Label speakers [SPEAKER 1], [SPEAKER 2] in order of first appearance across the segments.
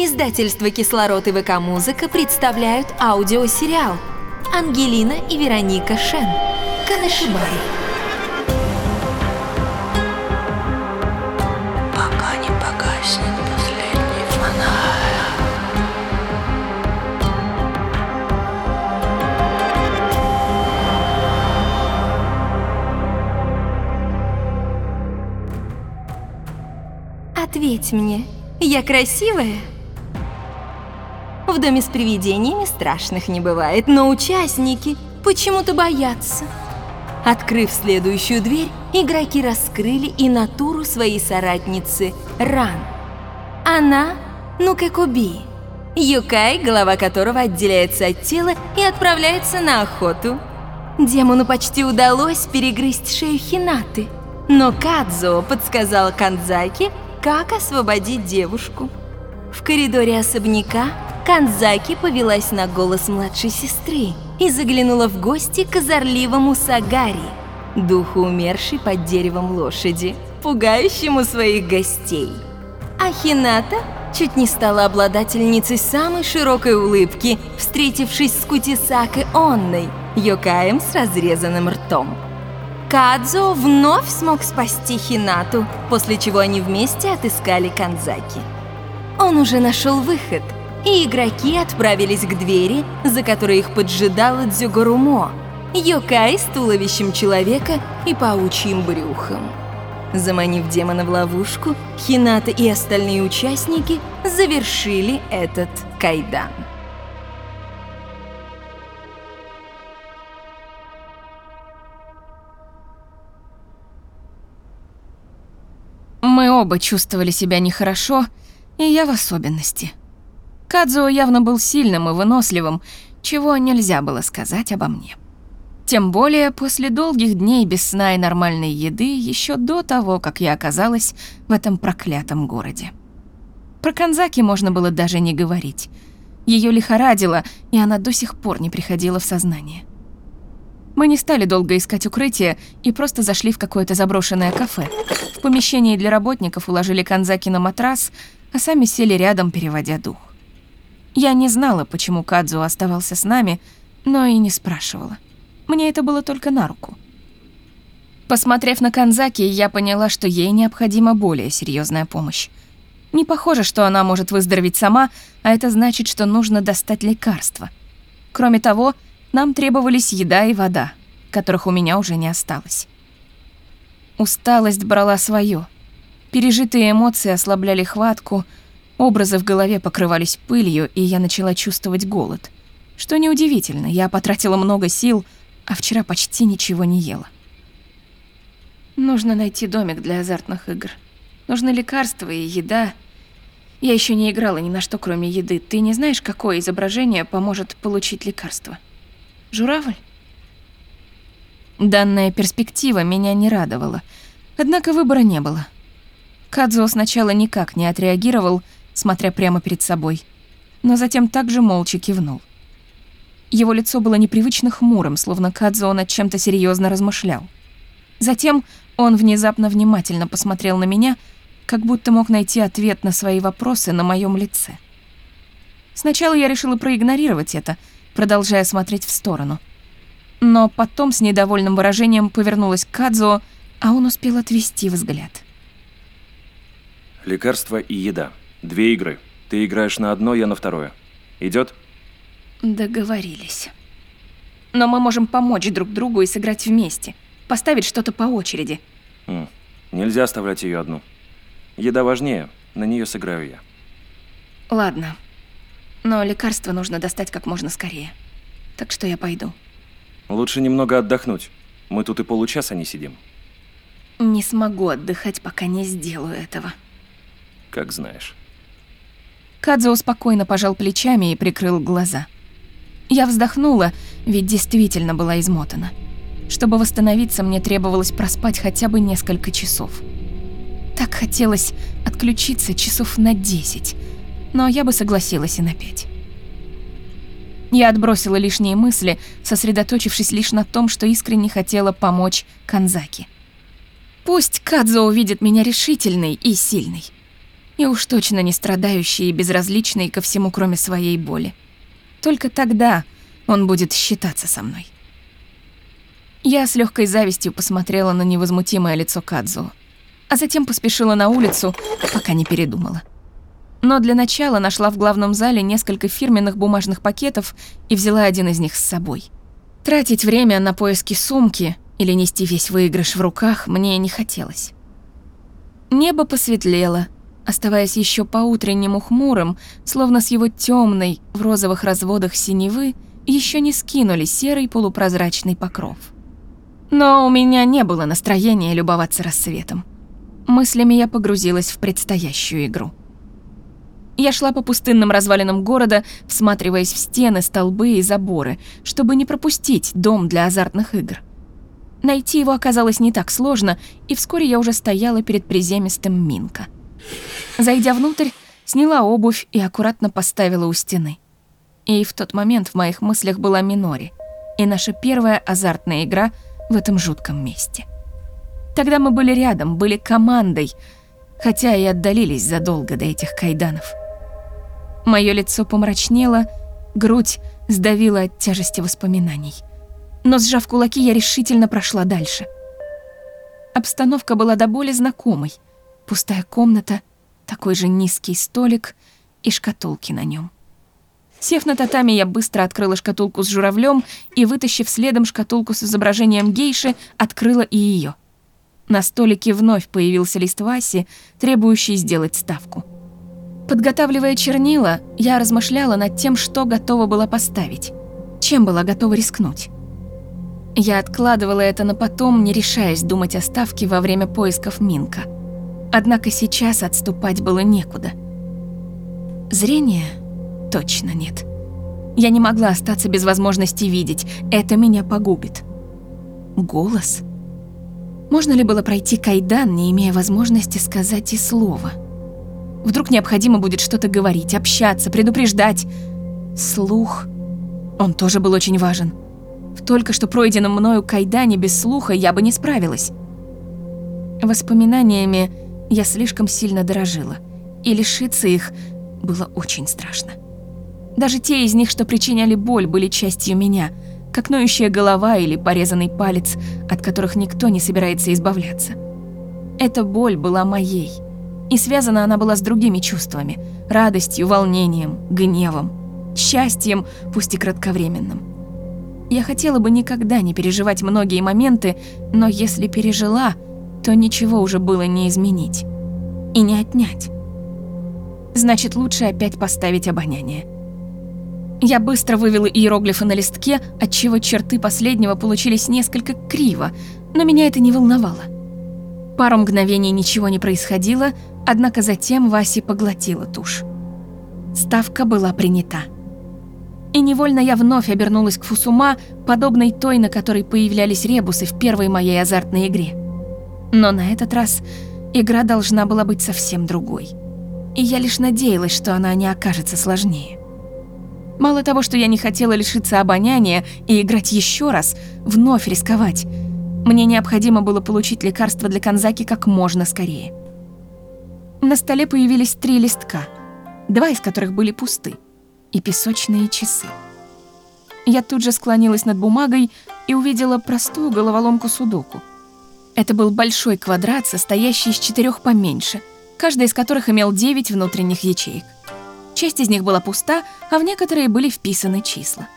[SPEAKER 1] Издательство «Кислород» и ВК-музыка представляют аудиосериал «Ангелина и Вероника Шен. Канашибай».
[SPEAKER 2] Пока не погаснет последний фонарь.
[SPEAKER 1] Ответь мне, я красивая? В доме с привидениями страшных не бывает, но участники почему-то боятся. Открыв следующую дверь, игроки раскрыли и натуру своей соратницы Ран. Она Нукекуби, Юкай, голова которого отделяется от тела и отправляется на охоту. Демону почти удалось перегрызть шею Хинаты, но Кадзо подсказал Канзаки, как освободить девушку. В коридоре особняка Канзаки повелась на голос младшей сестры и заглянула в гости к озорливому Сагари, духу умершей под деревом лошади, пугающему своих гостей. А Хината чуть не стала обладательницей самой широкой улыбки, встретившись с Кутисакой Онной, Йокаем с разрезанным ртом. Кадзо вновь смог спасти Хинату, после чего они вместе отыскали Канзаки. Он уже нашел выход, и игроки отправились к двери, за которой их поджидала Дзюгарумо, Йокай с туловищем человека и паучьим брюхом. Заманив демона в ловушку, Хината и остальные участники завершили этот кайдан.
[SPEAKER 3] Мы оба чувствовали себя нехорошо, и я в особенности. Кадзуо явно был сильным и выносливым, чего нельзя было сказать обо мне. Тем более после долгих дней без сна и нормальной еды еще до того, как я оказалась в этом проклятом городе. Про Канзаки можно было даже не говорить. Ее лихорадило, и она до сих пор не приходила в сознание. Мы не стали долго искать укрытие и просто зашли в какое-то заброшенное кафе. В помещении для работников уложили Канзаки на матрас, а сами сели рядом, переводя дух. Я не знала, почему Кадзу оставался с нами, но и не спрашивала. Мне это было только на руку. Посмотрев на Канзаки, я поняла, что ей необходима более серьезная помощь. Не похоже, что она может выздороветь сама, а это значит, что нужно достать лекарства. Кроме того, нам требовались еда и вода, которых у меня уже не осталось. Усталость брала свое. Пережитые эмоции ослабляли хватку, образы в голове покрывались пылью, и я начала чувствовать голод. Что неудивительно, я потратила много сил, а вчера почти ничего не ела. Нужно найти домик для азартных игр. Нужны лекарства и еда. Я еще не играла ни на что, кроме еды. Ты не знаешь, какое изображение поможет получить лекарство? Журавль? Данная перспектива меня не радовала. Однако выбора не было. Кадзуо сначала никак не отреагировал, смотря прямо перед собой, но затем также молча кивнул. Его лицо было непривычно хмурым, словно Кадзуо над чем-то серьезно размышлял. Затем он внезапно внимательно посмотрел на меня, как будто мог найти ответ на свои вопросы на моем лице. Сначала я решила проигнорировать это, продолжая смотреть в сторону. Но потом с недовольным выражением повернулась к Кадзуо, а он успел отвести взгляд.
[SPEAKER 4] Лекарства и еда. Две игры. Ты играешь на одно, я на второе. Идет?
[SPEAKER 3] Договорились. Но мы можем помочь друг другу и сыграть вместе. Поставить что-то по очереди.
[SPEAKER 4] М, Нельзя оставлять ее одну. Еда важнее, на нее сыграю я.
[SPEAKER 3] Ладно. Но лекарство нужно достать как можно скорее. Так что я пойду.
[SPEAKER 4] Лучше немного отдохнуть. Мы тут и получаса не сидим.
[SPEAKER 3] Не смогу отдыхать, пока не сделаю этого.
[SPEAKER 4] Как знаешь.
[SPEAKER 3] Кадзо спокойно пожал плечами и прикрыл глаза. Я вздохнула, ведь действительно была измотана. Чтобы восстановиться, мне требовалось проспать хотя бы несколько часов. Так хотелось отключиться часов на 10, но я бы согласилась и на 5. Я отбросила лишние мысли, сосредоточившись лишь на том, что искренне хотела помочь Канзаки. Пусть Кадзо увидит меня решительной и сильной. И уж точно не страдающий и безразличный ко всему, кроме своей боли. Только тогда он будет считаться со мной. Я с легкой завистью посмотрела на невозмутимое лицо Кадзу, а затем поспешила на улицу, пока не передумала. Но для начала нашла в главном зале несколько фирменных бумажных пакетов и взяла один из них с собой. Тратить время на поиски сумки или нести весь выигрыш в руках мне не хотелось. Небо посветлело, оставаясь еще по-утреннему хмурым, словно с его темной в розовых разводах синевы еще не скинули серый полупрозрачный покров. Но у меня не было настроения любоваться рассветом. Мыслями я погрузилась в предстоящую игру. Я шла по пустынным развалинам города, всматриваясь в стены, столбы и заборы, чтобы не пропустить дом для азартных игр. Найти его оказалось не так сложно, и вскоре я уже стояла перед приземистым Минка. Зайдя внутрь, сняла обувь и аккуратно поставила у стены. И в тот момент в моих мыслях была Минори, и наша первая азартная игра в этом жутком месте. Тогда мы были рядом, были командой, хотя и отдалились задолго до этих кайданов. Моё лицо помрачнело, грудь сдавила от тяжести воспоминаний. Но сжав кулаки, я решительно прошла дальше. Обстановка была до боли знакомой. Пустая комната, такой же низкий столик и шкатулки на нем. Сев на татами, я быстро открыла шкатулку с журавлем и, вытащив следом шкатулку с изображением гейши, открыла и ее. На столике вновь появился лист Васи, требующий сделать ставку. Подготавливая чернила, я размышляла над тем, что готова была поставить, чем была готова рискнуть. Я откладывала это на потом, не решаясь думать о ставке во время поисков Минка. Однако сейчас отступать было некуда. Зрение точно нет. Я не могла остаться без возможности видеть, это меня погубит. Голос? Можно ли было пройти кайдан, не имея возможности сказать и слова? — Вдруг необходимо будет что-то говорить, общаться, предупреждать. Слух. Он тоже был очень важен. В только что пройденном мною кайдане без слуха я бы не справилась. Воспоминаниями я слишком сильно дорожила, и лишиться их было очень страшно. Даже те из них, что причиняли боль, были частью меня, как ноющая голова или порезанный палец, от которых никто не собирается избавляться. Эта боль была моей — и связана она была с другими чувствами – радостью, волнением, гневом, счастьем, пусть и кратковременным. Я хотела бы никогда не переживать многие моменты, но если пережила, то ничего уже было не изменить и не отнять. Значит, лучше опять поставить обоняние. Я быстро вывела иероглифы на листке, отчего черты последнего получились несколько криво, но меня это не волновало. Пару мгновений ничего не происходило, однако затем Васи поглотила тушь. Ставка была принята. И невольно я вновь обернулась к Фусума, подобной той, на которой появлялись ребусы в первой моей азартной игре. Но на этот раз игра должна была быть совсем другой. И я лишь надеялась, что она не окажется сложнее. Мало того, что я не хотела лишиться обоняния и играть еще раз, вновь рисковать – мне необходимо было получить лекарство для Канзаки как можно скорее. На столе появились три листка, два из которых были пусты, и песочные часы. Я тут же склонилась над бумагой и увидела простую головоломку судоку. Это был большой квадрат, состоящий из четырех поменьше, каждый из которых имел девять внутренних ячеек. Часть из них была пуста, а в некоторые были вписаны числа.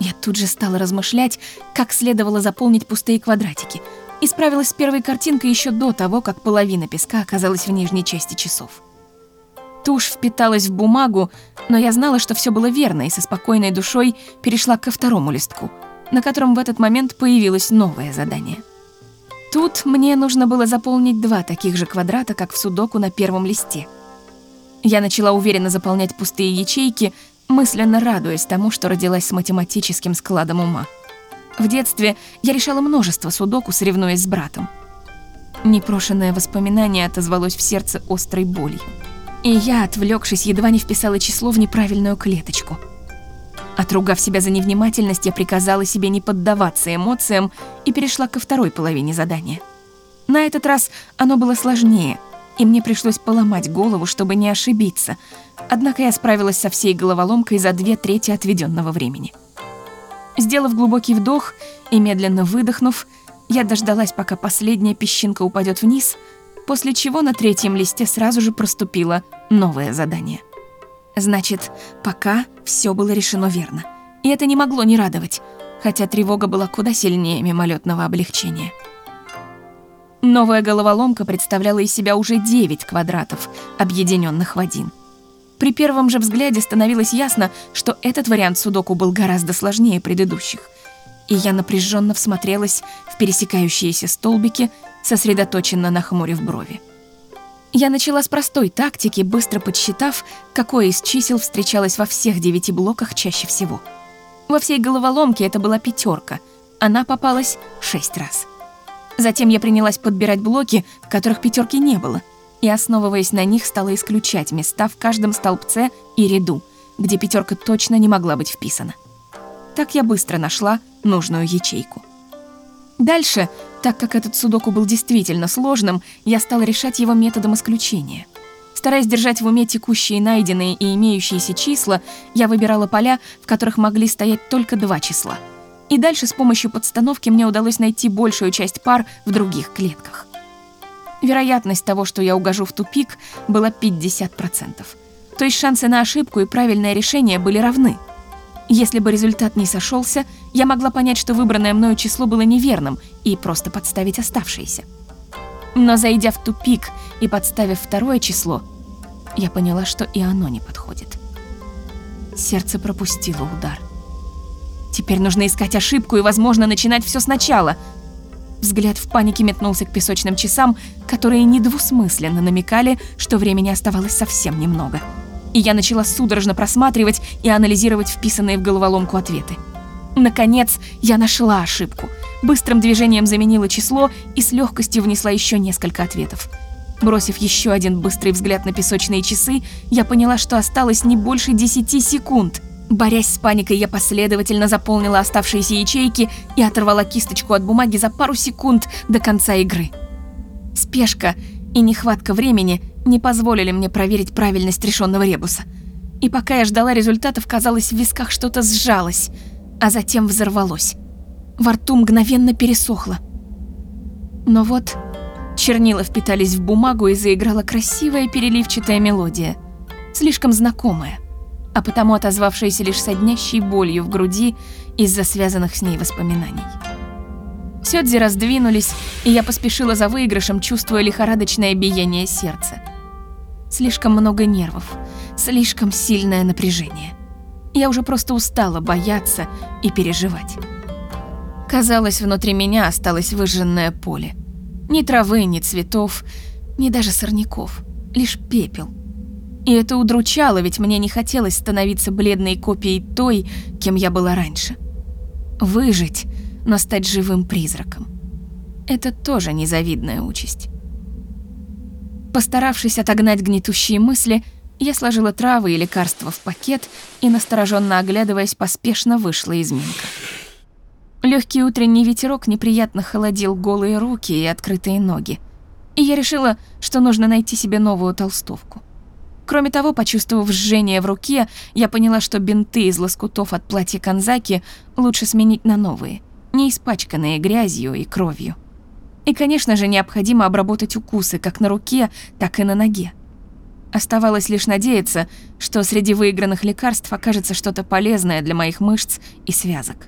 [SPEAKER 3] Я тут же стала размышлять, как следовало заполнить пустые квадратики, и справилась с первой картинкой еще до того, как половина песка оказалась в нижней части часов. Тушь впиталась в бумагу, но я знала, что все было верно, и со спокойной душой перешла ко второму листку, на котором в этот момент появилось новое задание. Тут мне нужно было заполнить два таких же квадрата, как в судоку на первом листе. Я начала уверенно заполнять пустые ячейки, мысленно радуясь тому, что родилась с математическим складом ума. В детстве я решала множество судоку, соревнуясь с братом. Непрошенное воспоминание отозвалось в сердце острой болью. И я, отвлекшись, едва не вписала число в неправильную клеточку. Отругав себя за невнимательность, я приказала себе не поддаваться эмоциям и перешла ко второй половине задания. На этот раз оно было сложнее, и мне пришлось поломать голову, чтобы не ошибиться. Однако я справилась со всей головоломкой за две трети отведенного времени. Сделав глубокий вдох и медленно выдохнув, я дождалась, пока последняя песчинка упадет вниз, после чего на третьем листе сразу же проступило новое задание. Значит, пока все было решено верно. И это не могло не радовать, хотя тревога была куда сильнее мимолетного облегчения. Новая головоломка представляла из себя уже 9 квадратов, объединенных в один. При первом же взгляде становилось ясно, что этот вариант судоку был гораздо сложнее предыдущих. И я напряженно всмотрелась в пересекающиеся столбики, сосредоточенно нахмурив брови. Я начала с простой тактики, быстро подсчитав, какое из чисел встречалось во всех девяти блоках чаще всего. Во всей головоломке это была пятерка, она попалась шесть раз. Затем я принялась подбирать блоки, в которых пятерки не было, и, основываясь на них, стала исключать места в каждом столбце и ряду, где пятерка точно не могла быть вписана. Так я быстро нашла нужную ячейку. Дальше, так как этот судоку был действительно сложным, я стала решать его методом исключения. Стараясь держать в уме текущие найденные и имеющиеся числа, я выбирала поля, в которых могли стоять только два числа. И дальше с помощью подстановки мне удалось найти большую часть пар в других клетках. Вероятность того, что я угожу в тупик, была 50%. То есть шансы на ошибку и правильное решение были равны – если бы результат не сошелся, я могла понять, что выбранное мною число было неверным и просто подставить оставшееся. Но зайдя в тупик и подставив второе число, я поняла, что и оно не подходит. Сердце пропустило удар. Теперь нужно искать ошибку и, возможно, начинать все сначала. Взгляд в панике метнулся к песочным часам, которые недвусмысленно намекали, что времени оставалось совсем немного – и я начала судорожно просматривать и анализировать вписанные в головоломку ответы. Наконец, я нашла ошибку. Быстрым движением заменила число и с легкостью внесла еще несколько ответов. Бросив еще один быстрый взгляд на песочные часы, я поняла, что осталось не больше 10 секунд. Борясь с паникой, я последовательно заполнила оставшиеся ячейки и оторвала кисточку от бумаги за пару секунд до конца игры. Спешка и нехватка времени не позволили мне проверить правильность решенного ребуса. И пока я ждала результатов, казалось, в висках что-то сжалось, а затем взорвалось. Во рту мгновенно пересохло. Но вот чернила впитались в бумагу и заиграла красивая переливчатая мелодия, слишком знакомая, а потому отозвавшаяся лишь соднящей болью в груди из-за связанных с ней воспоминаний. Сёдзи раздвинулись, и я поспешила за выигрышем, чувствуя лихорадочное биение сердца. Слишком много нервов, слишком сильное напряжение. Я уже просто устала бояться и переживать. Казалось, внутри меня осталось выжженное поле. Ни травы, ни цветов, ни даже сорняков, лишь пепел. И это удручало, ведь мне не хотелось становиться бледной копией той, кем я была раньше. Выжить, но стать живым призраком. Это тоже незавидная участь. Постаравшись отогнать гнетущие мысли, я сложила травы и лекарства в пакет и, настороженно оглядываясь, поспешно вышла из Минка. Легкий утренний ветерок неприятно холодил голые руки и открытые ноги. И я решила, что нужно найти себе новую толстовку. Кроме того, почувствовав жжение в руке, я поняла, что бинты из лоскутов от платья Канзаки лучше сменить на новые, не испачканные грязью и кровью. И, конечно же, необходимо обработать укусы как на руке, так и на ноге. Оставалось лишь надеяться, что среди выигранных лекарств окажется что-то полезное для моих мышц и связок.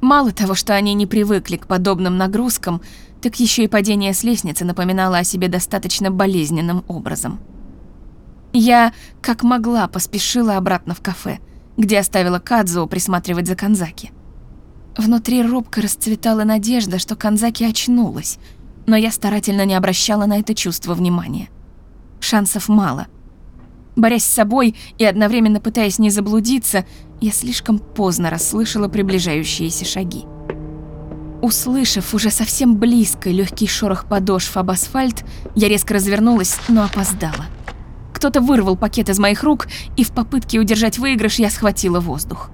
[SPEAKER 3] Мало того, что они не привыкли к подобным нагрузкам, так еще и падение с лестницы напоминало о себе достаточно болезненным образом. Я, как могла, поспешила обратно в кафе, где оставила Кадзу присматривать за Канзаки. Внутри робко расцветала надежда, что Канзаки очнулась, но я старательно не обращала на это чувство внимания. Шансов мало. Борясь с собой и одновременно пытаясь не заблудиться, я слишком поздно расслышала приближающиеся шаги. Услышав уже совсем близко легкий шорох подошв об асфальт, я резко развернулась, но опоздала. Кто-то вырвал пакет из моих рук, и в попытке удержать выигрыш я схватила воздух.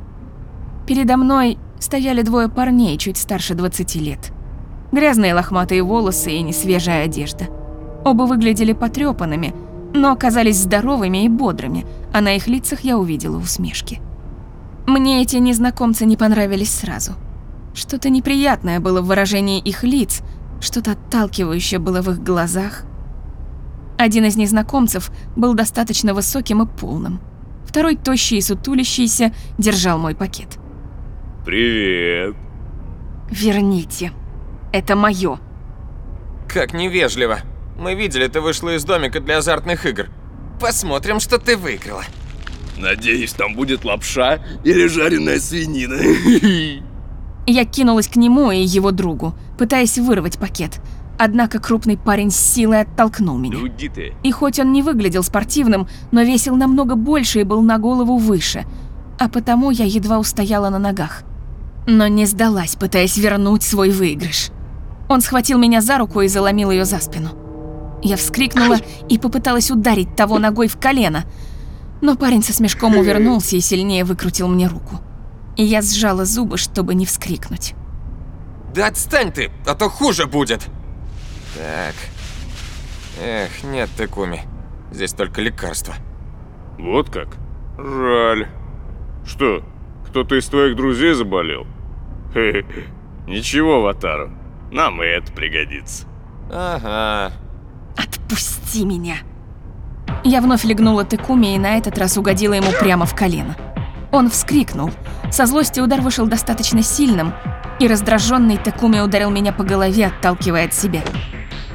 [SPEAKER 3] Передо мной стояли двое парней чуть старше 20 лет. Грязные лохматые волосы и несвежая одежда. Оба выглядели потрепанными, но оказались здоровыми и бодрыми, а на их лицах я увидела усмешки. Мне эти незнакомцы не понравились сразу. Что-то неприятное было в выражении их лиц, что-то отталкивающее было в их глазах. Один из незнакомцев был достаточно высоким и полным. Второй, тощий и сутулящийся, держал мой пакет.
[SPEAKER 5] Привет.
[SPEAKER 3] «Верните. Это моё».
[SPEAKER 6] Как невежливо. Мы видели, ты вышла из домика для азартных игр. Посмотрим, что ты выиграла.
[SPEAKER 5] Надеюсь, там будет лапша или жареная свинина.
[SPEAKER 3] Я кинулась к нему и его другу, пытаясь вырвать пакет. Однако крупный парень с силой оттолкнул меня.
[SPEAKER 5] Уйди ты.
[SPEAKER 3] И хоть он не выглядел спортивным, но весил намного больше и был на голову выше, а потому я едва устояла на ногах. Но не сдалась, пытаясь вернуть свой выигрыш. Он схватил меня за руку и заломил ее за спину. Я вскрикнула и попыталась ударить того ногой в колено, но парень со смешком увернулся и сильнее выкрутил мне руку. И я сжала зубы, чтобы не вскрикнуть.
[SPEAKER 6] Да отстань ты, а то хуже будет. Так. Эх, нет, Такуми. Здесь только лекарства.
[SPEAKER 5] Вот как? Жаль. Что, кто-то из твоих друзей заболел? Ничего, Ватару. Нам и это пригодится.
[SPEAKER 6] Ага.
[SPEAKER 3] «Отпусти меня!» Я вновь легнула Текуми и на этот раз угодила ему прямо в колено. Он вскрикнул. Со злости удар вышел достаточно сильным, и раздраженный Текуми ударил меня по голове, отталкивая от себя.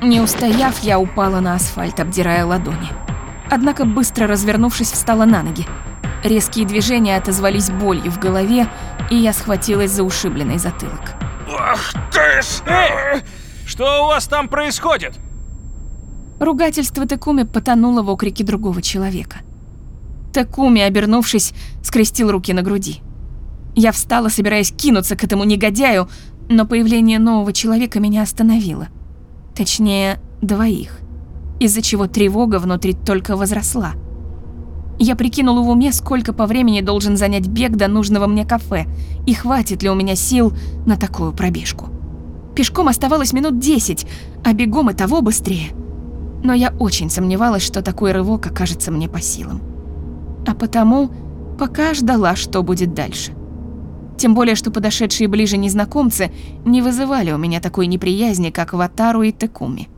[SPEAKER 3] Не устояв, я упала на асфальт, обдирая ладони. Однако, быстро развернувшись, встала на ноги. Резкие движения отозвались болью в голове, и я схватилась за ушибленный затылок.
[SPEAKER 6] Ах ты ж!
[SPEAKER 7] Эй! Что у вас там происходит?
[SPEAKER 3] Ругательство Текуми потонуло в окрике другого человека. Текуми, обернувшись, скрестил руки на груди. Я встала, собираясь кинуться к этому негодяю, но появление нового человека меня остановило. Точнее, двоих, из-за чего тревога внутри только возросла. Я прикинула в уме, сколько по времени должен занять бег до нужного мне кафе, и хватит ли у меня сил на такую пробежку. Пешком оставалось минут десять, а бегом и того быстрее. Но я очень сомневалась, что такой рывок окажется мне по силам. А потому пока ждала, что будет дальше. Тем более, что подошедшие ближе незнакомцы не вызывали у меня такой неприязни, как Ватару и Текуми.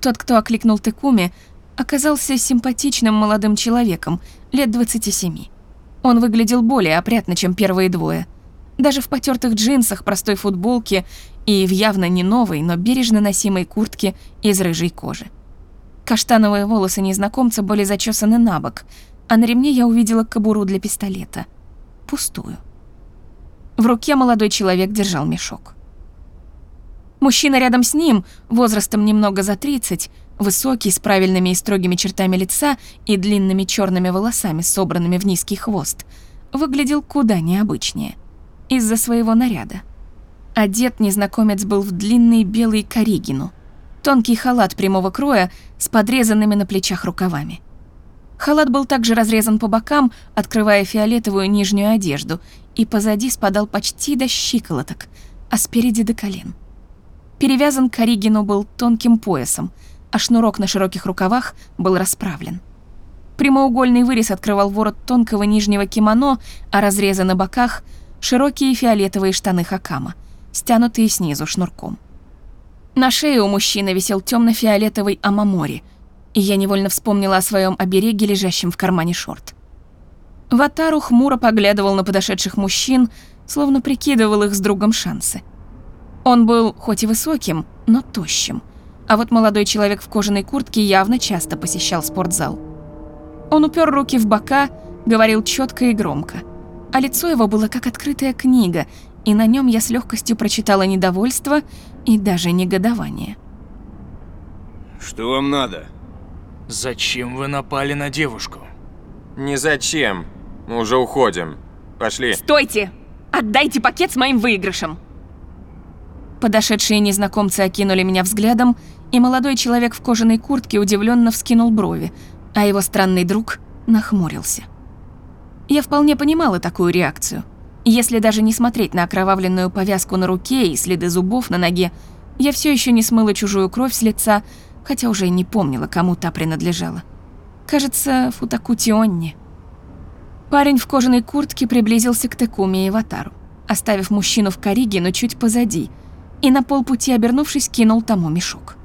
[SPEAKER 3] Тот, кто окликнул Текуми, оказался симпатичным молодым человеком, лет 27. Он выглядел более опрятно, чем первые двое. Даже в потертых джинсах, простой футболке и в явно не новой, но бережно носимой куртке из рыжей кожи. Каштановые волосы незнакомца были зачесаны на бок, а на ремне я увидела кобуру для пистолета. Пустую. В руке молодой человек держал мешок. Мужчина рядом с ним, возрастом немного за 30, высокий, с правильными и строгими чертами лица и длинными черными волосами, собранными в низкий хвост, выглядел куда необычнее. Из-за своего наряда. Одет незнакомец был в длинный белый коригину, тонкий халат прямого кроя с подрезанными на плечах рукавами. Халат был также разрезан по бокам, открывая фиолетовую нижнюю одежду, и позади спадал почти до щиколоток, а спереди до колен. Перевязан к был тонким поясом, а шнурок на широких рукавах был расправлен. Прямоугольный вырез открывал ворот тонкого нижнего кимоно, а разрезы на боках — широкие фиолетовые штаны хакама, стянутые снизу шнурком. На шее у мужчины висел темно-фиолетовый амамори, и я невольно вспомнила о своем обереге, лежащем в кармане шорт. Ватару хмуро поглядывал на подошедших мужчин, словно прикидывал их с другом шансы. Он был хоть и высоким, но тощим, а вот молодой человек в кожаной куртке явно часто посещал спортзал. Он упер руки в бока, говорил четко и громко, а лицо его было как открытая книга, и на нем я с легкостью прочитала недовольство и даже негодование.
[SPEAKER 5] Что вам надо?
[SPEAKER 7] Зачем вы напали на девушку?
[SPEAKER 6] Не зачем. Мы уже уходим. Пошли.
[SPEAKER 3] «Стойте! Отдайте пакет с моим выигрышем!» Подошедшие незнакомцы окинули меня взглядом, и молодой человек в кожаной куртке удивленно вскинул брови, а его странный друг нахмурился. Я вполне понимала такую реакцию. Если даже не смотреть на окровавленную повязку на руке и следы зубов на ноге, я все еще не смыла чужую кровь с лица, хотя уже не помнила, кому та принадлежала. Кажется, Футакути Онни. Парень в кожаной куртке приблизился к Текуми и Ватару, оставив мужчину в кориге, но чуть позади, и на полпути обернувшись, кинул тому мешок.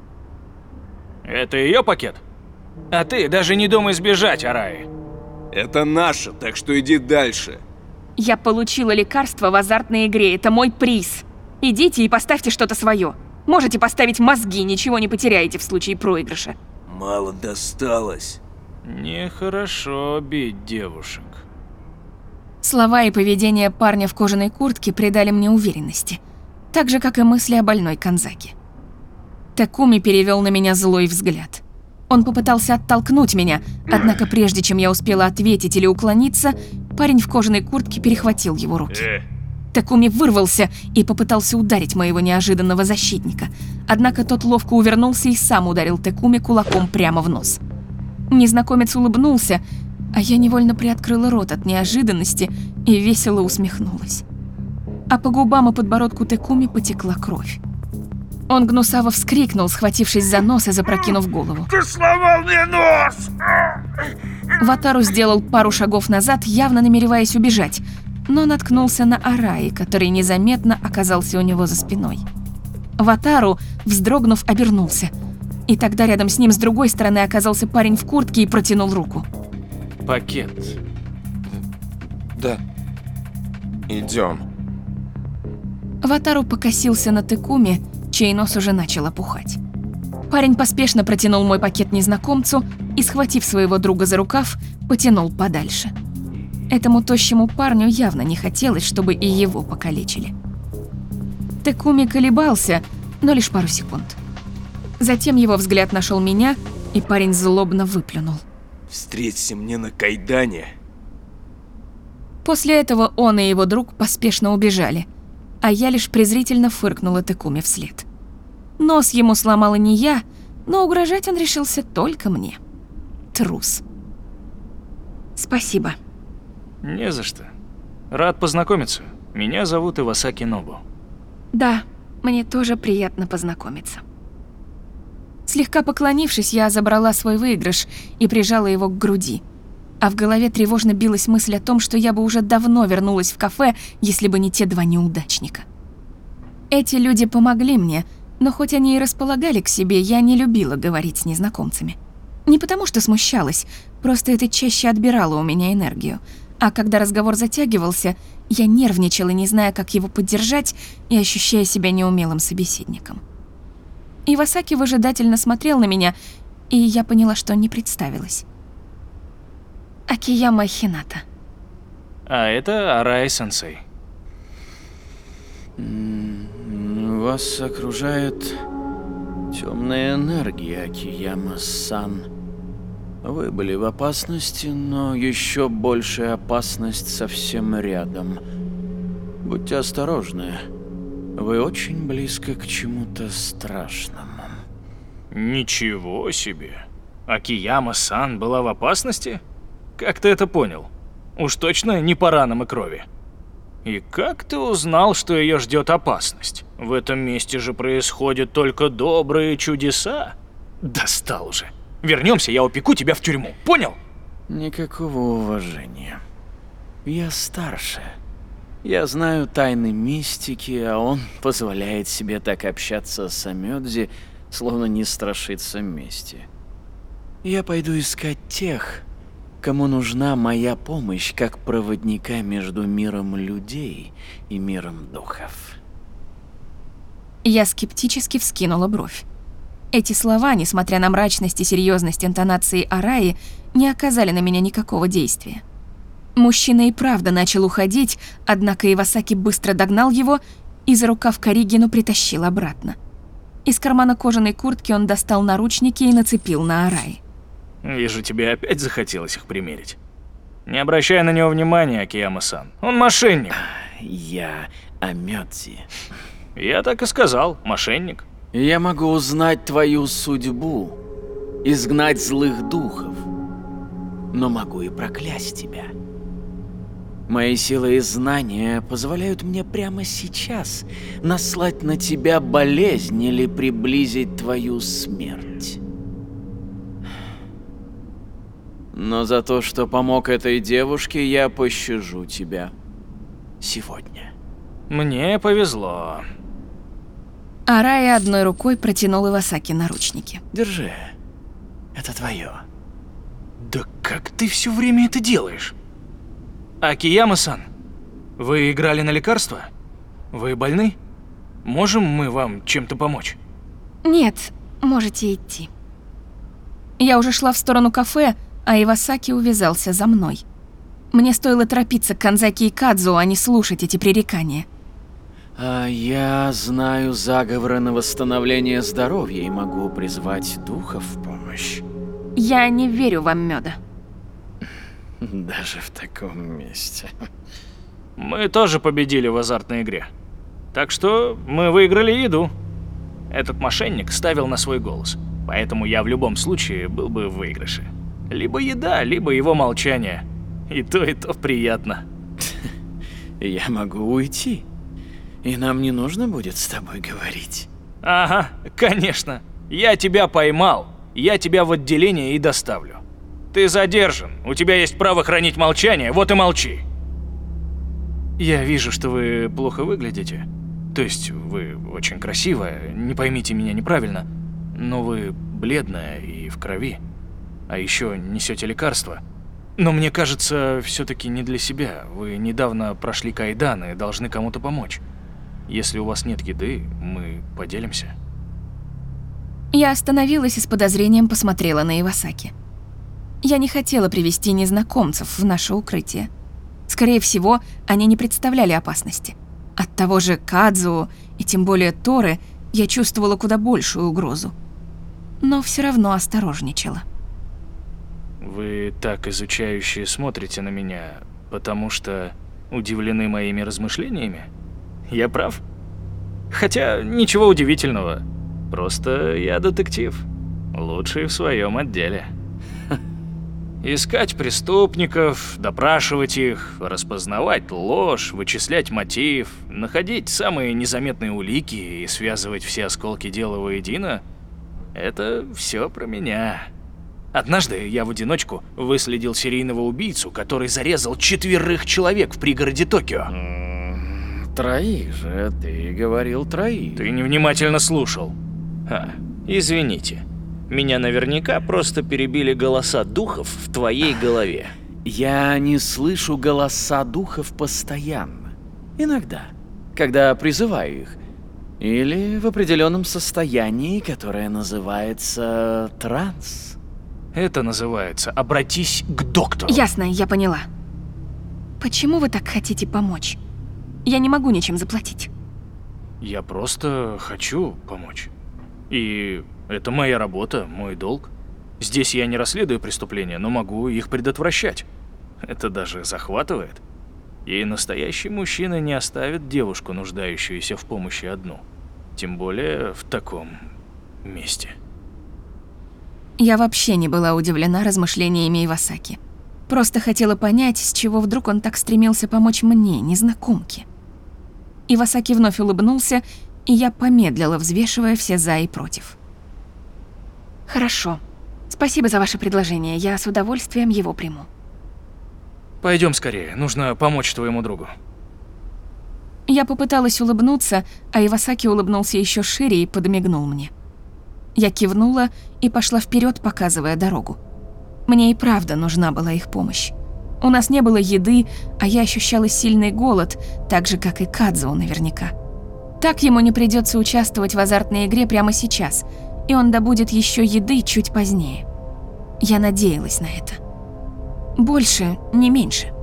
[SPEAKER 7] Это ее пакет? А ты даже не думай сбежать, Араи.
[SPEAKER 8] Это наше, так что иди дальше.
[SPEAKER 3] Я получила лекарство в азартной игре, это мой приз. Идите и поставьте что-то свое. Можете поставить мозги, ничего не потеряете в случае проигрыша.
[SPEAKER 8] Мало досталось.
[SPEAKER 7] Нехорошо бить девушек.
[SPEAKER 3] Слова и поведение парня в кожаной куртке придали мне уверенности, так же, как и мысли о больной Канзаки. Такуми перевел на меня злой взгляд. Он попытался оттолкнуть меня, однако прежде чем я успела ответить или уклониться, парень в кожаной куртке перехватил его руки.
[SPEAKER 5] Э,
[SPEAKER 3] Такуми вырвался и попытался ударить моего неожиданного защитника. Однако тот ловко увернулся и сам ударил Такуми кулаком прямо в нос. Незнакомец улыбнулся, а я невольно приоткрыла рот от неожиданности и весело усмехнулась. А по губам и подбородку Такуми потекла кровь. Он гнусаво вскрикнул, схватившись за нос и запрокинув голову.
[SPEAKER 5] Ты сломал мне нос!
[SPEAKER 3] Ватару сделал пару шагов назад, явно намереваясь убежать, но наткнулся на Араи, который незаметно оказался у него за спиной. Ватару, вздрогнув, обернулся. И тогда рядом с ним с другой стороны оказался парень в куртке и протянул руку.
[SPEAKER 7] Пакет.
[SPEAKER 6] Да. Идем.
[SPEAKER 3] Ватару покосился на Текуми, чей нос уже начал опухать. Парень поспешно протянул мой пакет незнакомцу и, схватив своего друга за рукав, потянул подальше. Этому тощему парню явно не хотелось, чтобы и его покалечили. Текуми колебался, но лишь пару секунд. Затем его взгляд нашел меня, и парень злобно выплюнул.
[SPEAKER 8] Встреться мне на Кайдане.
[SPEAKER 3] После этого он и его друг поспешно убежали, а я лишь презрительно фыркнула Текуми вслед. Нос ему сломала не я, но угрожать он решился только мне. Трус. Спасибо.
[SPEAKER 7] Не за что. Рад познакомиться. Меня зовут Ивасаки Нобу.
[SPEAKER 3] Да, мне тоже приятно познакомиться. Слегка поклонившись, я забрала свой выигрыш и прижала его к груди. А в голове тревожно билась мысль о том, что я бы уже давно вернулась в кафе, если бы не те два неудачника. Эти люди помогли мне, но хоть они и располагали к себе, я не любила говорить с незнакомцами. Не потому что смущалась, просто это чаще отбирало у меня энергию. А когда разговор затягивался, я нервничала, не зная, как его поддержать и ощущая себя неумелым собеседником. Ивасаки выжидательно смотрел на меня, и я поняла, что не представилась. Акияма Хината.
[SPEAKER 7] А это Арай-сенсей.
[SPEAKER 9] Вас окружает темная энергия, Акияма-сан. Вы были в опасности, но еще большая опасность совсем рядом. Будьте осторожны. Вы очень близко к чему-то страшному.
[SPEAKER 7] Ничего себе. Акияма-сан была в опасности? Как ты это понял? Уж точно не по ранам и крови. И как ты узнал, что ее ждет опасность? В этом месте же происходят только добрые чудеса. Достал уже. Вернемся, я упеку тебя в тюрьму. Понял?
[SPEAKER 9] Никакого уважения. Я старше. Я знаю тайны мистики, а он позволяет себе так общаться с Амёдзи, словно не страшится мести. Я пойду искать тех, кому нужна моя помощь как проводника между миром людей и миром духов.
[SPEAKER 3] Я скептически вскинула бровь. Эти слова, несмотря на мрачность и серьезность интонации Араи, не оказали на меня никакого действия. Мужчина и правда начал уходить, однако Ивасаки быстро догнал его и за рукав Каригину притащил обратно. Из кармана кожаной куртки он достал наручники и нацепил на Араи.
[SPEAKER 7] Вижу, тебе опять захотелось их примерить. Не обращай на него внимания, Акияма-сан. Он мошенник.
[SPEAKER 9] Я Амёдзи.
[SPEAKER 7] Я так и сказал, мошенник.
[SPEAKER 9] Я могу узнать твою судьбу, изгнать злых духов, но могу и проклясть тебя. Мои силы и знания позволяют мне прямо сейчас наслать на тебя болезнь или приблизить твою смерть. Но за то, что помог этой девушке, я пощажу тебя. Сегодня.
[SPEAKER 7] Мне повезло.
[SPEAKER 3] Арая одной рукой протянул Ивасаки наручники.
[SPEAKER 9] Держи. Это твое.
[SPEAKER 7] Да как ты все время это делаешь? Акияма-сан, вы играли на лекарства? Вы больны? Можем мы вам чем-то помочь?
[SPEAKER 3] Нет, можете идти. Я уже шла в сторону кафе, а Ивасаки увязался за мной. Мне стоило торопиться к Канзаки и Кадзу, а не слушать эти пререкания.
[SPEAKER 9] А я знаю заговоры на восстановление здоровья и могу призвать духов в помощь.
[SPEAKER 3] Я не верю вам, Мёда.
[SPEAKER 9] Даже в таком месте.
[SPEAKER 7] Мы тоже победили в азартной игре. Так что мы выиграли еду. Этот мошенник ставил на свой голос. Поэтому я в любом случае был бы в выигрыше. Либо еда, либо его молчание. И то, и то приятно.
[SPEAKER 9] Я могу уйти. И нам не нужно будет с тобой говорить.
[SPEAKER 7] Ага, конечно. Я тебя поймал. Я тебя в отделение и доставлю. Ты задержан. У тебя есть право хранить молчание, вот и молчи. Я вижу, что вы плохо выглядите. То есть вы очень красивая, не поймите меня неправильно, но вы бледная и в крови. А еще несете лекарства. Но мне кажется, все-таки не для себя. Вы недавно прошли кайдан и должны кому-то помочь. Если у вас нет еды, мы поделимся.
[SPEAKER 3] Я остановилась и с подозрением посмотрела на Ивасаки. Я не хотела привести незнакомцев в наше укрытие. Скорее всего, они не представляли опасности. От того же Кадзу и тем более Торы я чувствовала куда большую угрозу. Но все равно осторожничала.
[SPEAKER 7] Вы так изучающе смотрите на меня, потому что удивлены моими размышлениями? Я прав? Хотя ничего удивительного. Просто я детектив. Лучший в своем отделе. Искать преступников, допрашивать их, распознавать ложь, вычислять мотив, находить самые незаметные улики и связывать все осколки дела воедино – это все про меня. Однажды я в одиночку выследил серийного убийцу, который зарезал четверых человек в пригороде Токио.
[SPEAKER 9] Троих же, ты говорил троих.
[SPEAKER 7] Ты невнимательно слушал. А, извините. Меня наверняка просто перебили голоса духов в твоей голове.
[SPEAKER 9] Я не слышу голоса духов постоянно. Иногда, когда призываю их. Или в определенном состоянии, которое называется транс.
[SPEAKER 7] Это называется «обратись к доктору».
[SPEAKER 3] Ясно, я поняла. Почему вы так хотите помочь? Я не могу ничем заплатить.
[SPEAKER 7] Я просто хочу помочь. И это моя работа, мой долг. Здесь я не расследую преступления, но могу их предотвращать. Это даже захватывает. И настоящий мужчина не оставит девушку, нуждающуюся в помощи одну. Тем более в таком месте.
[SPEAKER 3] Я вообще не была удивлена размышлениями Ивасаки. Просто хотела понять, с чего вдруг он так стремился помочь мне, незнакомке. Ивасаки вновь улыбнулся, и я помедлила, взвешивая все «за» и «против». «Хорошо. Спасибо за ваше предложение. Я с удовольствием его приму».
[SPEAKER 7] Пойдем скорее. Нужно помочь твоему другу.
[SPEAKER 3] Я попыталась улыбнуться, а Ивасаки улыбнулся еще шире и подмигнул мне. Я кивнула и пошла вперед, показывая дорогу. Мне и правда нужна была их помощь. У нас не было еды, а я ощущала сильный голод, так же, как и Кадзо наверняка. Так ему не придется участвовать в азартной игре прямо сейчас, и он добудет еще еды чуть позднее. Я надеялась на это. Больше, не меньше.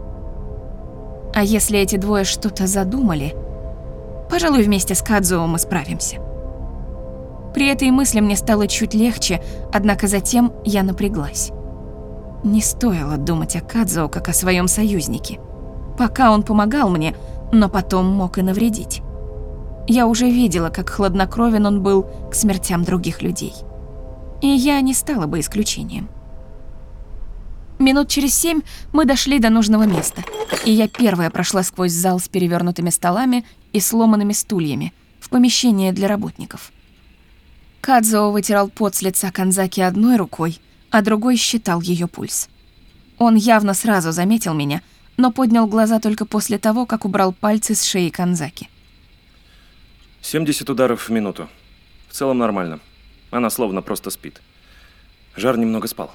[SPEAKER 3] А если эти двое что-то задумали, пожалуй, вместе с Кадзуо мы справимся. При этой мысли мне стало чуть легче, однако затем я напряглась. Не стоило думать о Кадзуо как о своем союзнике. Пока он помогал мне, но потом мог и навредить. Я уже видела, как хладнокровен он был к смертям других людей. И я не стала бы исключением. Минут через семь мы дошли до нужного места, и я первая прошла сквозь зал с перевернутыми столами и сломанными стульями в помещение для работников. Кадзо вытирал пот с лица Канзаки одной рукой, а другой считал ее пульс. Он явно сразу заметил меня, но поднял глаза только после того, как убрал пальцы с шеи Канзаки.
[SPEAKER 4] 70 ударов в минуту. В целом нормально. Она словно просто спит. Жар немного спал.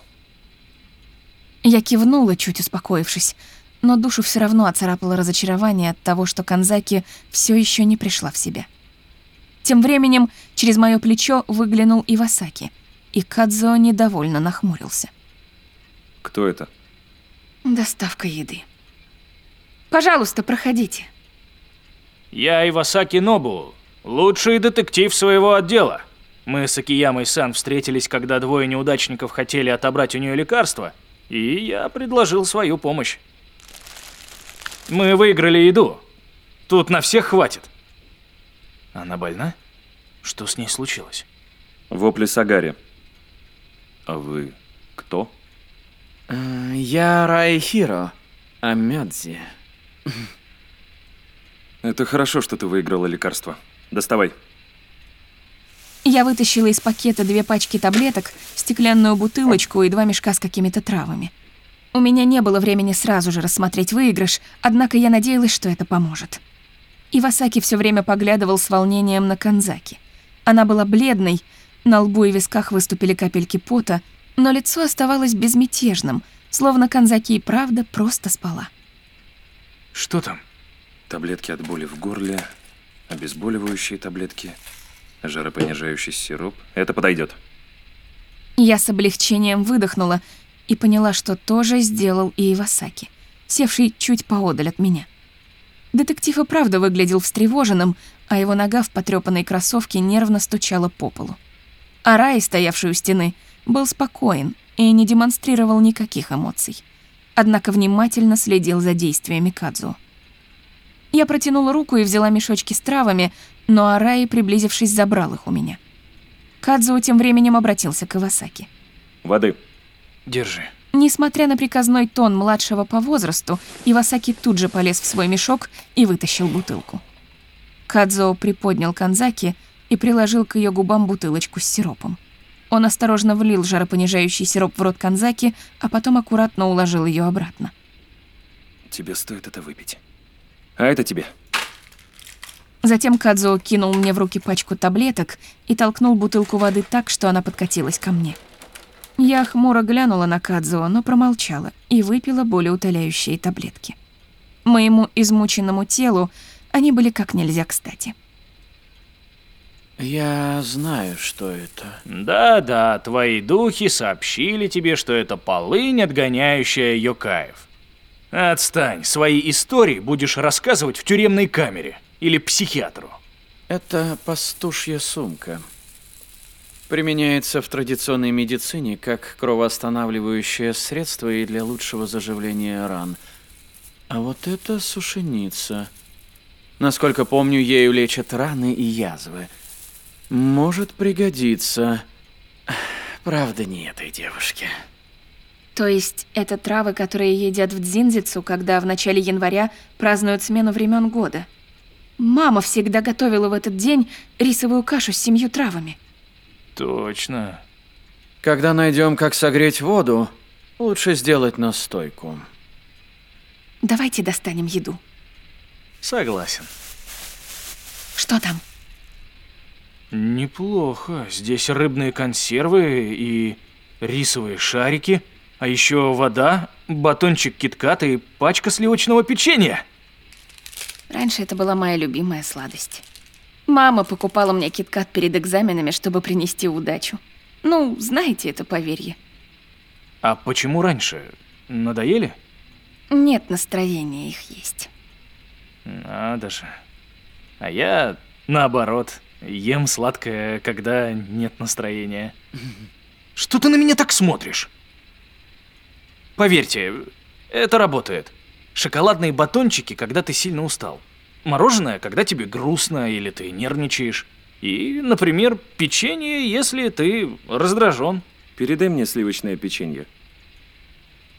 [SPEAKER 3] Я кивнула, чуть успокоившись, но душу все равно оцарапало разочарование от того, что Канзаки все еще не пришла в себя. Тем временем через мое плечо выглянул Ивасаки, и Кадзо недовольно нахмурился.
[SPEAKER 4] Кто это?
[SPEAKER 3] Доставка еды. Пожалуйста, проходите.
[SPEAKER 7] Я Ивасаки Нобу, лучший детектив своего отдела. Мы с Акиямой-сан встретились, когда двое неудачников хотели отобрать у нее лекарства, и я предложил свою помощь. Мы выиграли еду. Тут на всех хватит. Она больна? Что с ней случилось?
[SPEAKER 4] Вопли Сагари. А вы кто?
[SPEAKER 9] Э, Я Райхиро Амёдзи.
[SPEAKER 4] Это хорошо, что ты выиграла лекарство. Доставай.
[SPEAKER 3] Я вытащила из пакета две пачки таблеток, стеклянную бутылочку и два мешка с какими-то травами. У меня не было времени сразу же рассмотреть выигрыш, однако я надеялась, что это поможет. Ивасаки все время поглядывал с волнением на Канзаки. Она была бледной, на лбу и висках выступили капельки пота, но лицо оставалось безмятежным, словно Канзаки и правда просто спала.
[SPEAKER 7] Что там?
[SPEAKER 4] Таблетки от боли в горле, обезболивающие таблетки, жаропонижающий сироп. Это подойдет.
[SPEAKER 3] Я с облегчением выдохнула и поняла, что тоже сделал и Ивасаки, севший чуть поодаль от меня. Детектив и правда выглядел встревоженным, а его нога в потрёпанной кроссовке нервно стучала по полу. А Рай, стоявший у стены, был спокоен и не демонстрировал никаких эмоций. Однако внимательно следил за действиями Кадзу. Я протянула руку и взяла мешочки с травами, но Араи, приблизившись, забрал их у меня. Кадзу тем временем обратился к Ивасаки.
[SPEAKER 4] Воды.
[SPEAKER 7] Держи.
[SPEAKER 3] Несмотря на приказной тон младшего по возрасту, Ивасаки тут же полез в свой мешок и вытащил бутылку. Кадзо приподнял Канзаки и приложил к ее губам бутылочку с сиропом. Он осторожно влил жаропонижающий сироп в рот Канзаки, а потом аккуратно уложил ее обратно.
[SPEAKER 4] Тебе стоит это выпить. А это тебе.
[SPEAKER 3] Затем Кадзо кинул мне в руки пачку таблеток и толкнул бутылку воды так, что она подкатилась ко мне. Я хмуро глянула на Кадзо, но промолчала и выпила болеутоляющие таблетки. Моему измученному телу они были как нельзя кстати.
[SPEAKER 9] Я знаю, что это.
[SPEAKER 7] Да-да, твои духи сообщили тебе, что это полынь, отгоняющая Йокаев. Отстань, свои истории будешь рассказывать в тюремной камере или психиатру.
[SPEAKER 9] Это пастушья сумка. Применяется в традиционной медицине как кровоостанавливающее средство и для лучшего заживления ран. А вот это сушеница. Насколько помню, ею лечат раны и язвы. Может пригодиться. Правда, не этой девушке.
[SPEAKER 3] То есть это травы, которые едят в Дзинзицу, когда в начале января празднуют смену времен года. Мама всегда готовила в этот день рисовую кашу с семью травами.
[SPEAKER 7] Точно.
[SPEAKER 9] Когда найдем, как согреть воду, лучше сделать настойку.
[SPEAKER 3] Давайте достанем еду.
[SPEAKER 7] Согласен.
[SPEAKER 3] Что там?
[SPEAKER 7] Неплохо. Здесь рыбные консервы и рисовые шарики, а еще вода, батончик китката и пачка сливочного печенья.
[SPEAKER 3] Раньше это была моя любимая сладость. Мама покупала мне киткат перед экзаменами, чтобы принести удачу. Ну, знаете это поверье.
[SPEAKER 7] А почему раньше? Надоели?
[SPEAKER 3] Нет настроения их есть.
[SPEAKER 7] Надо же. А я, наоборот, ем сладкое, когда нет настроения. Что ты на меня так смотришь? Поверьте, это работает. Шоколадные батончики, когда ты сильно устал. Мороженое, когда тебе грустно или ты нервничаешь. И, например, печенье, если ты раздражен.
[SPEAKER 4] Передай мне сливочное печенье.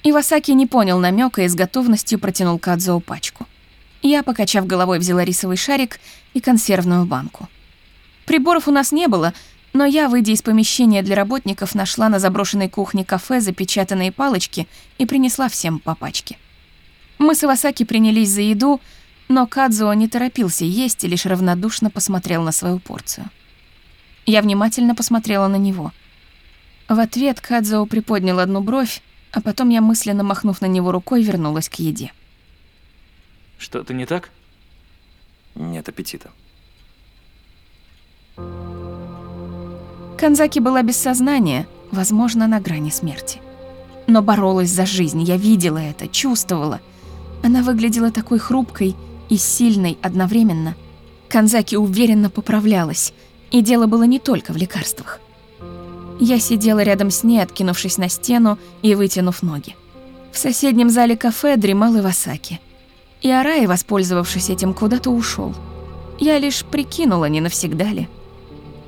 [SPEAKER 3] Ивасаки не понял намека и с готовностью протянул Кадзоу пачку. Я, покачав головой, взяла рисовый шарик и консервную банку. Приборов у нас не было, Но я, выйдя из помещения для работников, нашла на заброшенной кухне кафе запечатанные палочки и принесла всем по пачке. Мы с Ивасаки принялись за еду, но Кадзуо не торопился есть и лишь равнодушно посмотрел на свою порцию. Я внимательно посмотрела на него. В ответ Кадзуо приподнял одну бровь, а потом я, мысленно махнув на него рукой, вернулась к еде.
[SPEAKER 7] Что-то не так?
[SPEAKER 4] Нет аппетита.
[SPEAKER 3] Канзаки была без сознания, возможно, на грани смерти. Но боролась за жизнь, я видела это, чувствовала. Она выглядела такой хрупкой и сильной одновременно. Канзаки уверенно поправлялась, и дело было не только в лекарствах. Я сидела рядом с ней, откинувшись на стену и вытянув ноги. В соседнем зале кафе дремал Ивасаки. И Араи, воспользовавшись этим, куда-то ушел. Я лишь прикинула, не навсегда ли.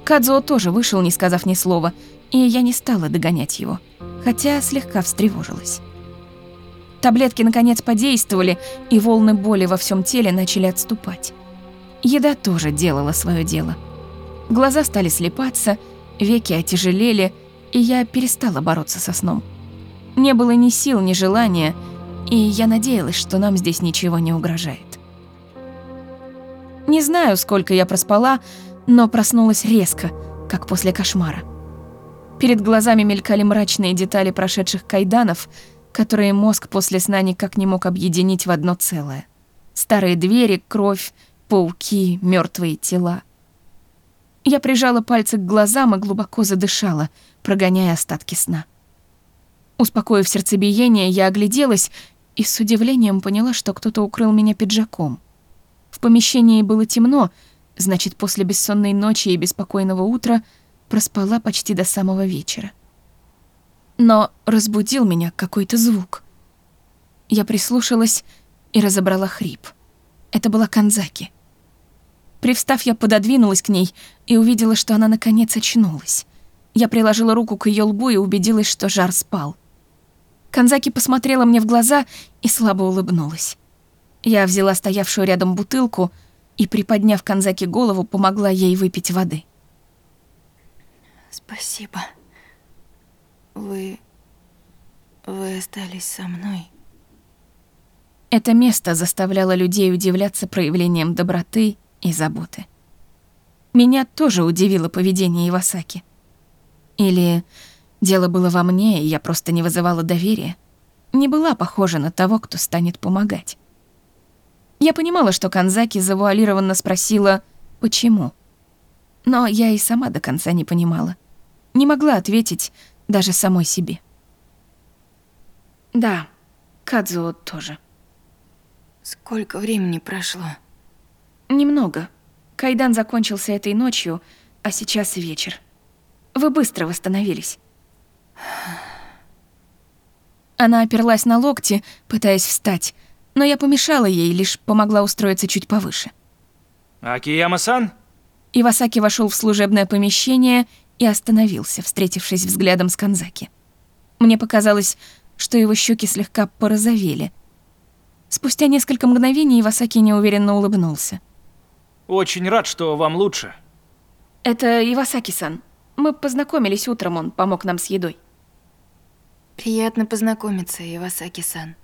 [SPEAKER 3] Кадзуо тоже вышел, не сказав ни слова, и я не стала догонять его, хотя слегка встревожилась. Таблетки наконец подействовали, и волны боли во всем теле начали отступать. Еда тоже делала свое дело. Глаза стали слепаться, веки отяжелели, и я перестала бороться со сном. Не было ни сил, ни желания, и я надеялась, что нам здесь ничего не угрожает. Не знаю, сколько я проспала, но проснулась резко, как после кошмара. Перед глазами мелькали мрачные детали прошедших кайданов, которые мозг после сна никак не мог объединить в одно целое. Старые двери, кровь, пауки, мертвые тела. Я прижала пальцы к глазам и глубоко задышала, прогоняя остатки сна. Успокоив сердцебиение, я огляделась и с удивлением поняла, что кто-то укрыл меня пиджаком. В помещении было темно, Значит, после бессонной ночи и беспокойного утра проспала почти до самого вечера. Но разбудил меня какой-то звук. Я прислушалась и разобрала хрип. Это была Канзаки. Привстав, я пододвинулась к ней и увидела, что она наконец очнулась. Я приложила руку к ее лбу и убедилась, что жар спал. Канзаки посмотрела мне в глаза и слабо улыбнулась. Я взяла стоявшую рядом бутылку — и, приподняв Канзаки голову, помогла ей выпить воды.
[SPEAKER 2] Спасибо. Вы... вы остались со мной.
[SPEAKER 3] Это место заставляло людей удивляться проявлением доброты и заботы. Меня тоже удивило поведение Ивасаки. Или дело было во мне, и я просто не вызывала доверия. Не была похожа на того, кто станет помогать. Я понимала, что Канзаки завуалированно спросила «почему?». Но я и сама до конца не понимала. Не могла ответить даже самой себе. Да, Кадзуо тоже.
[SPEAKER 2] Сколько времени прошло?
[SPEAKER 3] Немного. Кайдан закончился этой ночью, а сейчас вечер. Вы быстро восстановились. Она оперлась на локти, пытаясь встать, но я помешала ей, лишь помогла устроиться чуть повыше.
[SPEAKER 7] Акияма-сан?
[SPEAKER 3] Ивасаки вошел в служебное помещение и остановился, встретившись взглядом с Канзаки. Мне показалось, что его щеки слегка порозовели. Спустя несколько мгновений Ивасаки неуверенно улыбнулся.
[SPEAKER 7] Очень рад, что вам лучше.
[SPEAKER 3] Это Ивасаки-сан. Мы познакомились утром, он помог нам с едой.
[SPEAKER 2] Приятно познакомиться, Ивасаки-сан.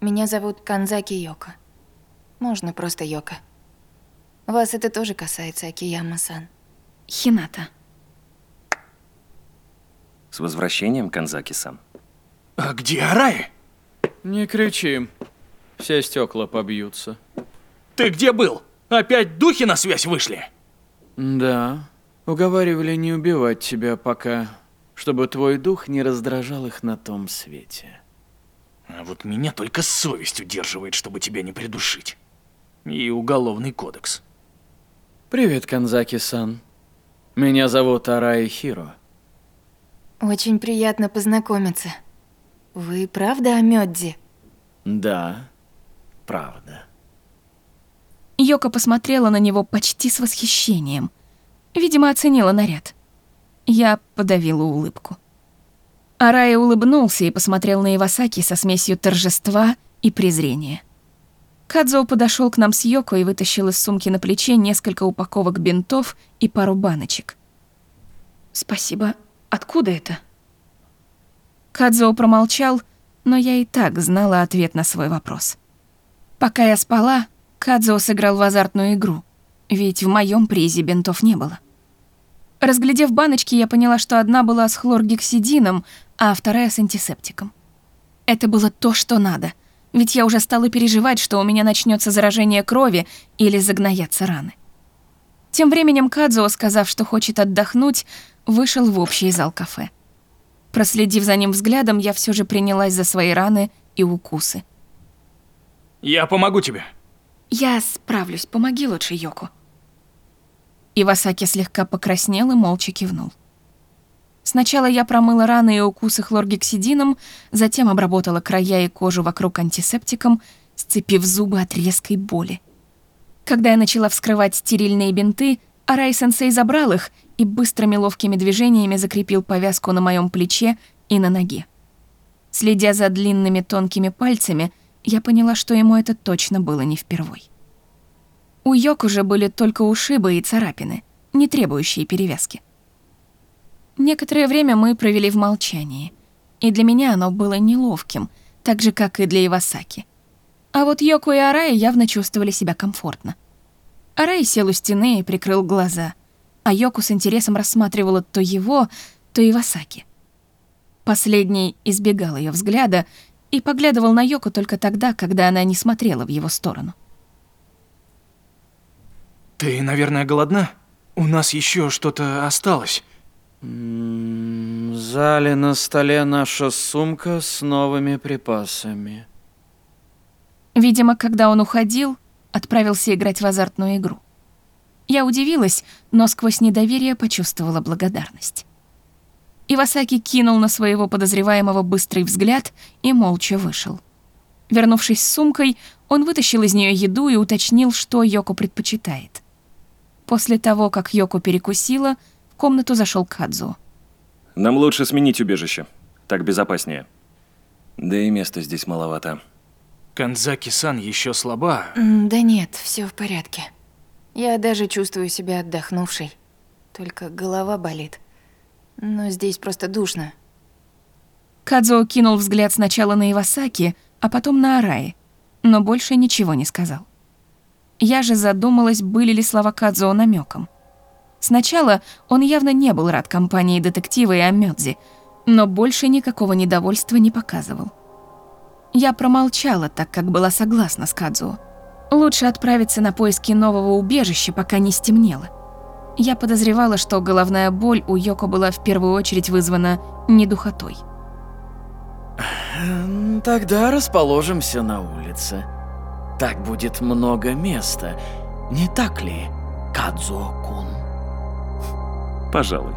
[SPEAKER 2] Меня зовут Канзаки Йока. Можно просто Йока. Вас это тоже касается, Акияма-сан.
[SPEAKER 3] Хината.
[SPEAKER 4] С возвращением, Канзаки-сан.
[SPEAKER 7] А где Араи?
[SPEAKER 9] Не кричи. Все стекла побьются.
[SPEAKER 7] Ты где был? Опять духи на связь вышли?
[SPEAKER 9] Да. Уговаривали не убивать тебя пока, чтобы твой дух не раздражал их на том свете.
[SPEAKER 7] А вот меня только совесть удерживает, чтобы тебя не придушить. И уголовный кодекс.
[SPEAKER 9] Привет, Канзаки-сан. Меня зовут Араи Хиро.
[SPEAKER 2] Очень приятно познакомиться. Вы правда о Мёдзи?
[SPEAKER 9] Да, правда.
[SPEAKER 3] Йока посмотрела на него почти с восхищением. Видимо, оценила наряд. Я подавила улыбку. Арая улыбнулся и посмотрел на Ивасаки со смесью торжества и презрения. Кадзо подошел к нам с Йоко и вытащил из сумки на плече несколько упаковок бинтов и пару баночек. Спасибо. Откуда это? Кадзо промолчал, но я и так знала ответ на свой вопрос. Пока я спала, Кадзо сыграл в азартную игру, ведь в моем призе бинтов не было. Разглядев баночки, я поняла, что одна была с хлоргексидином, а вторая с антисептиком. Это было то, что надо, ведь я уже стала переживать, что у меня начнется заражение крови или загноятся раны. Тем временем Кадзо, сказав, что хочет отдохнуть, вышел в общий зал кафе. Проследив за ним взглядом, я все же принялась за свои раны и укусы.
[SPEAKER 7] Я помогу тебе.
[SPEAKER 3] «Я справлюсь, помоги лучше Йоку». Ивасаки слегка покраснел и молча кивнул. Сначала я промыла раны и укусы хлоргексидином, затем обработала края и кожу вокруг антисептиком, сцепив зубы от резкой боли. Когда я начала вскрывать стерильные бинты, Арай-сенсей забрал их и быстрыми ловкими движениями закрепил повязку на моем плече и на ноге. Следя за длинными тонкими пальцами, я поняла, что ему это точно было не впервой. У Йоко же были только ушибы и царапины, не требующие перевязки. Некоторое время мы провели в молчании, и для меня оно было неловким, так же, как и для Ивасаки. А вот Йоко и Арай явно чувствовали себя комфортно. Арай сел у стены и прикрыл глаза, а Йоко с интересом рассматривала то его, то Ивасаки. Последний избегал ее взгляда и поглядывал на Йоко только тогда, когда она не смотрела в его сторону.
[SPEAKER 7] Ты, наверное, голодна? У нас еще что-то осталось.
[SPEAKER 9] В зале на столе наша сумка с новыми припасами.
[SPEAKER 3] Видимо, когда он уходил, отправился играть в азартную игру. Я удивилась, но сквозь недоверие почувствовала благодарность. Ивасаки кинул на своего подозреваемого быстрый взгляд и молча вышел. Вернувшись с сумкой, он вытащил из нее еду и уточнил, что Йоко предпочитает. После того, как Йоко перекусила, в комнату зашел Кадзу.
[SPEAKER 4] Нам лучше сменить убежище. Так безопаснее. Да и места здесь маловато.
[SPEAKER 7] Канзаки-сан еще слаба.
[SPEAKER 2] Да нет, все в порядке. Я даже чувствую себя отдохнувшей. Только голова болит. Но здесь просто душно.
[SPEAKER 3] Кадзо кинул взгляд сначала на Ивасаки, а потом на Араи, но больше ничего не сказал. Я же задумалась, были ли слова Кадзо намеком. Сначала он явно не был рад компании детектива и Амёдзи, но больше никакого недовольства не показывал. Я промолчала, так как была согласна с Кадзо. Лучше отправиться на поиски нового убежища, пока не стемнело. Я подозревала, что головная боль у Йоко была в первую очередь вызвана не духотой.
[SPEAKER 9] М, Тогда расположимся на улице. Так будет много места. Не так ли, Кадзо-кун?
[SPEAKER 4] Пожалуй.